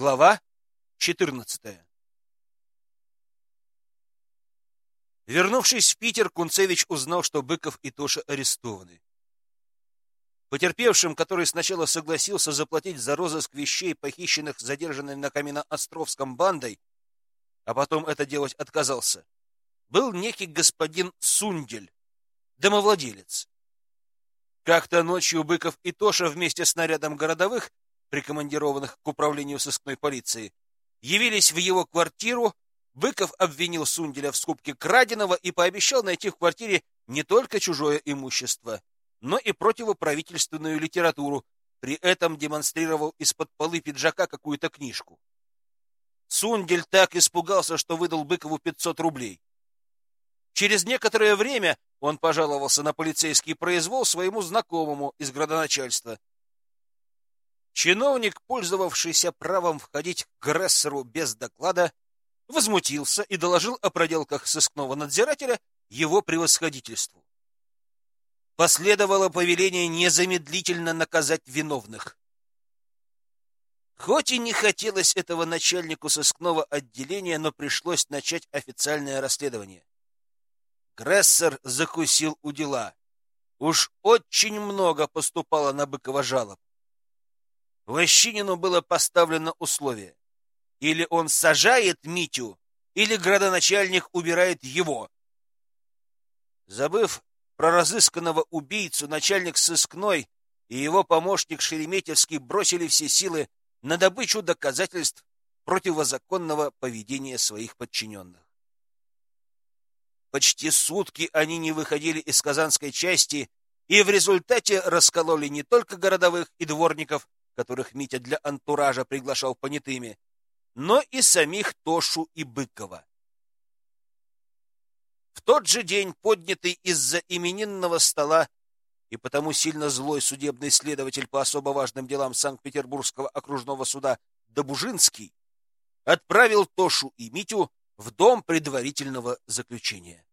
Глава 14. Вернувшись в Питер, Кунцевич узнал, что Быков и Тоша арестованы. Потерпевшим, который сначала согласился заплатить за розыск вещей, похищенных задержанной на Каменноостровском бандой, а потом это делать отказался, был некий господин Сундель, домовладелец. Как-то ночью Быков и Тоша вместе с нарядом городовых, прикомандированных к управлению сыскной полиции, явились в его квартиру. Быков обвинил Сунделя в скупке краденого и пообещал найти в квартире не только чужое имущество, но и противоправительственную литературу, при этом демонстрировал из-под полы пиджака какую-то книжку. Сундель так испугался, что выдал Быкову 500 рублей. Через некоторое время он пожаловался на полицейский произвол своему знакомому из градоначальства. Чиновник, пользовавшийся правом входить к Грессеру без доклада, возмутился и доложил о проделках сыскного надзирателя его превосходительству последовало повеление незамедлительно наказать виновных. Хоть и не хотелось этого начальнику сыскного отделения, но пришлось начать официальное расследование. Грессер закусил у дела. Уж очень много поступало на Быкова жалоб. Ващинину было поставлено условие. Или он сажает Митю, или градоначальник убирает его. Забыв про разысканного убийцу начальник сыскной и его помощник Шереметьевский бросили все силы на добычу доказательств противозаконного поведения своих подчиненных. Почти сутки они не выходили из казанской части и в результате раскололи не только городовых и дворников, которых Митя для антуража приглашал понятыми, но и самих Тошу и Быкова. В тот же день поднятый из-за именинного стола и потому сильно злой судебный следователь по особо важным делам Санкт-Петербургского окружного суда Добужинский отправил Тошу и Митю в дом предварительного заключения.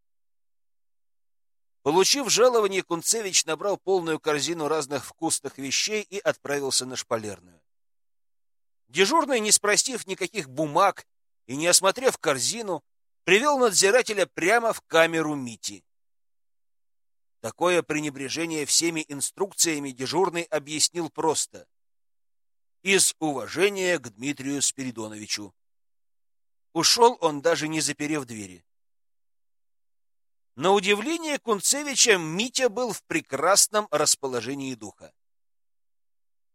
Получив жалование, Кунцевич набрал полную корзину разных вкусных вещей и отправился на шпалерную. Дежурный, не спросив никаких бумаг и не осмотрев корзину, привел надзирателя прямо в камеру Мити. Такое пренебрежение всеми инструкциями дежурный объяснил просто. Из уважения к Дмитрию Спиридоновичу. Ушел он, даже не заперев двери. На удивление Кунцевича Митя был в прекрасном расположении духа.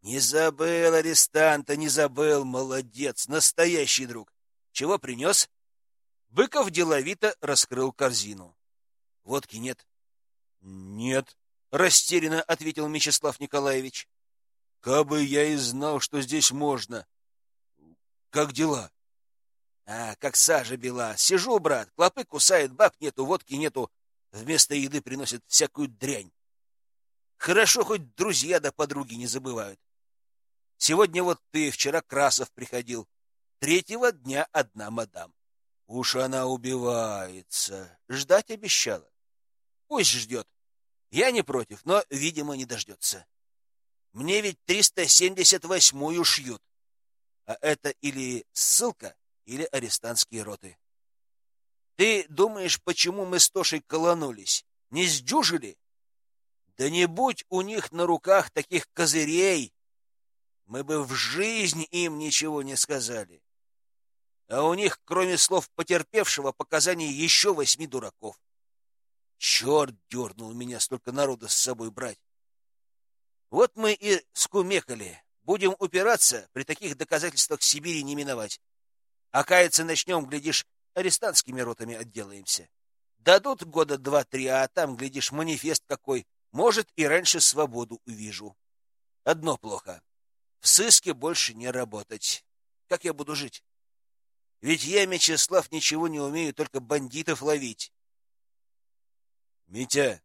Не забыл арестанта, не забыл, молодец, настоящий друг. Чего принес? Быков деловито раскрыл корзину. Водки нет. Нет, растерянно ответил Мячеслав Николаевич. Кабы я и знал, что здесь можно. Как дела? А, как сажа бела. Сижу, брат, клопы кусает, баб нету, водки нету. Вместо еды приносят всякую дрянь. Хорошо, хоть друзья да подруги не забывают. Сегодня вот ты, вчера Красов приходил. Третьего дня одна мадам. Уж она убивается. Ждать обещала. Пусть ждет. Я не против, но, видимо, не дождется. Мне ведь 378-ю шьют. А это или ссылка, или арестантские роты. Ты думаешь, почему мы с Тошей колонулись? Не сдюжили? Да не будь у них на руках таких козырей, мы бы в жизнь им ничего не сказали а у них, кроме слов потерпевшего, показаний еще восьми дураков. Черт дернул меня столько народа с собой брать. Вот мы и скумекали. Будем упираться, при таких доказательствах Сибири не миновать. А каяться начнем, глядишь, арестантскими ротами отделаемся. Дадут года два-три, а там, глядишь, манифест какой. Может, и раньше свободу увижу. Одно плохо. В сыске больше не работать. Как я буду жить? Ведь я, Мечислав, ничего не умею, только бандитов ловить. Митя,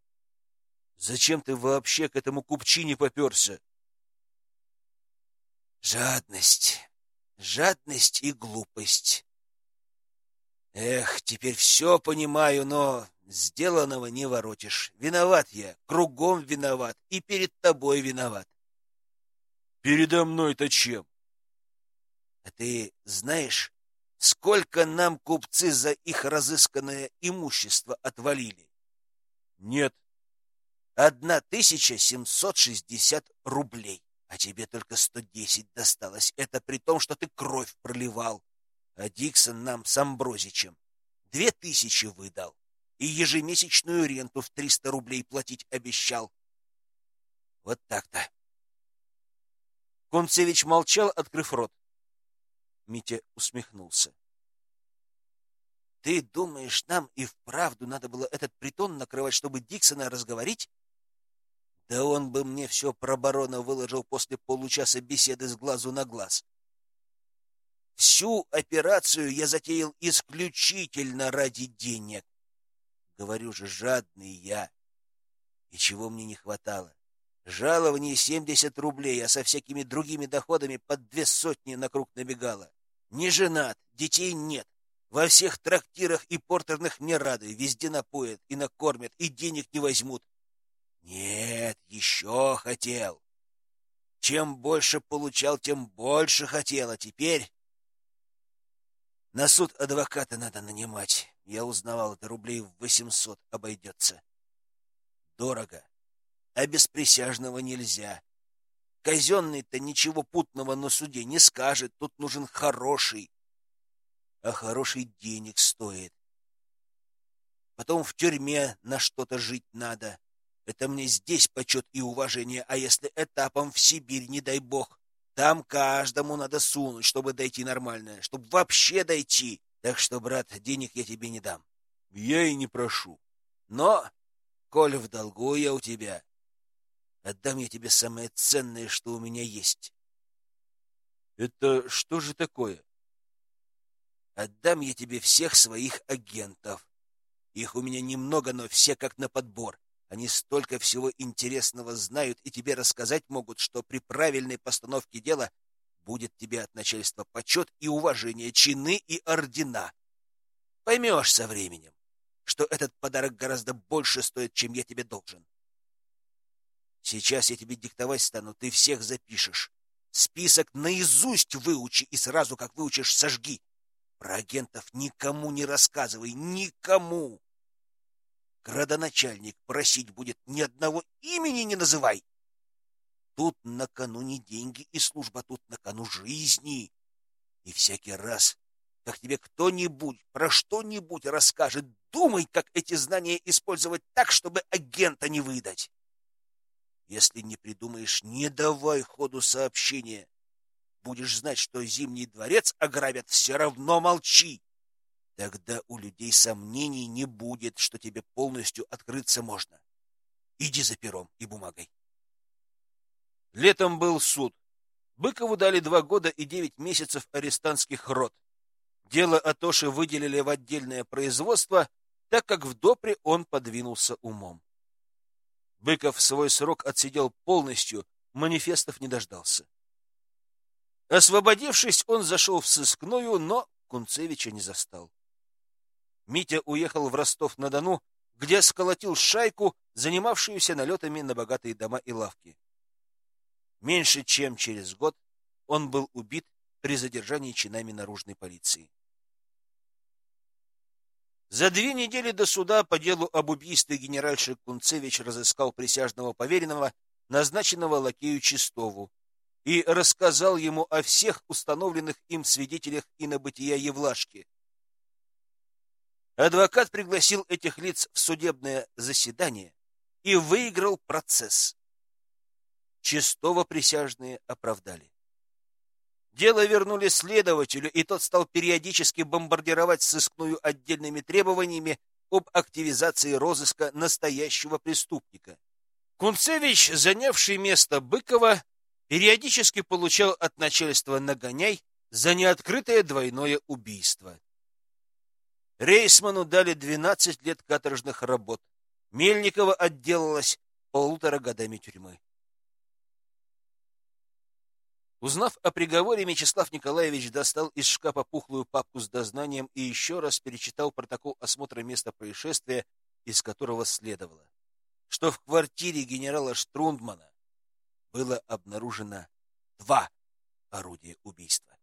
зачем ты вообще к этому купчине поперся? Жадность. Жадность и глупость. Эх, теперь все понимаю, но сделанного не воротишь. Виноват я, кругом виноват, и перед тобой виноват. Передо мной-то чем? А ты знаешь, сколько нам купцы за их разысканное имущество отвалили? Нет. Одна тысяча семьсот шестьдесят рублей. А тебе только сто десять досталось. Это при том, что ты кровь проливал. А Диксон нам с Амброзичем две тысячи выдал и ежемесячную ренту в триста рублей платить обещал. Вот так-то. Концевич молчал, открыв рот. Митя усмехнулся. Ты думаешь, нам и вправду надо было этот притон накрывать, чтобы Диксона разговорить? Да он бы мне все про барона выложил после получаса беседы с глазу на глаз. Всю операцию я затеял исключительно ради денег. Говорю же, жадный я. И чего мне не хватало? Жалование 70 рублей, а со всякими другими доходами под две сотни на круг набегало. Не женат, детей нет. Во всех трактирах и портерных мне рады, везде напоят и накормят, и денег не возьмут. Нет, еще хотел. Чем больше получал, тем больше хотел, а теперь на суд адвоката надо нанимать. Я узнавал, это рублей в восемьсот обойдется. Дорого. А без присяжного нельзя. Казенный-то ничего путного на суде не скажет. Тут нужен хороший. А хороший денег стоит. Потом в тюрьме на что-то жить надо. Это мне здесь почет и уважение, а если этапом в Сибирь, не дай бог, там каждому надо сунуть, чтобы дойти нормально, чтобы вообще дойти. Так что, брат, денег я тебе не дам. Я и не прошу. Но, коль в долгу я у тебя, отдам я тебе самое ценное, что у меня есть. Это что же такое? Отдам я тебе всех своих агентов. Их у меня немного, но все как на подбор. Они столько всего интересного знают и тебе рассказать могут, что при правильной постановке дела будет тебе от начальства почет и уважение, чины и ордена. Поймешь со временем, что этот подарок гораздо больше стоит, чем я тебе должен. Сейчас я тебе диктовать стану, ты всех запишешь. Список наизусть выучи и сразу, как выучишь, сожги. Про агентов никому не рассказывай, никому. Градоначальник просить будет, ни одного имени не называй. Тут на кону не деньги и служба, тут на кону жизни. И всякий раз, как тебе кто-нибудь про что-нибудь расскажет, думай, как эти знания использовать так, чтобы агента не выдать. Если не придумаешь, не давай ходу сообщения. Будешь знать, что Зимний дворец ограбят, все равно молчи. Тогда у людей сомнений не будет, что тебе полностью открыться можно. Иди за пером и бумагой. Летом был суд. Быкову дали два года и девять месяцев арестантских рот. Дело Атоши выделили в отдельное производство, так как в допре он подвинулся умом. Быков свой срок отсидел полностью, манифестов не дождался. Освободившись, он зашел в сыскную, но Кунцевича не застал. Митя уехал в Ростов-на-Дону, где сколотил шайку, занимавшуюся налетами на богатые дома и лавки. Меньше чем через год он был убит при задержании чинами наружной полиции. За две недели до суда по делу об убийстве генеральши Кунцевич разыскал присяжного поверенного, назначенного лакею Чистову, и рассказал ему о всех установленных им свидетелях инобытия Евлашки, Адвокат пригласил этих лиц в судебное заседание и выиграл процесс. Чистого присяжные оправдали. Дело вернули следователю, и тот стал периодически бомбардировать сыскную отдельными требованиями об активизации розыска настоящего преступника. Кунцевич, занявший место Быкова, периодически получал от начальства нагоняй за неоткрытое двойное убийство. Рейсману дали 12 лет каторжных работ. Мельникова отделалась полутора годами тюрьмы. Узнав о приговоре, Мячеслав Николаевич достал из шкафа пухлую папку с дознанием и еще раз перечитал протокол осмотра места происшествия, из которого следовало, что в квартире генерала Штрундмана было обнаружено два орудия убийства.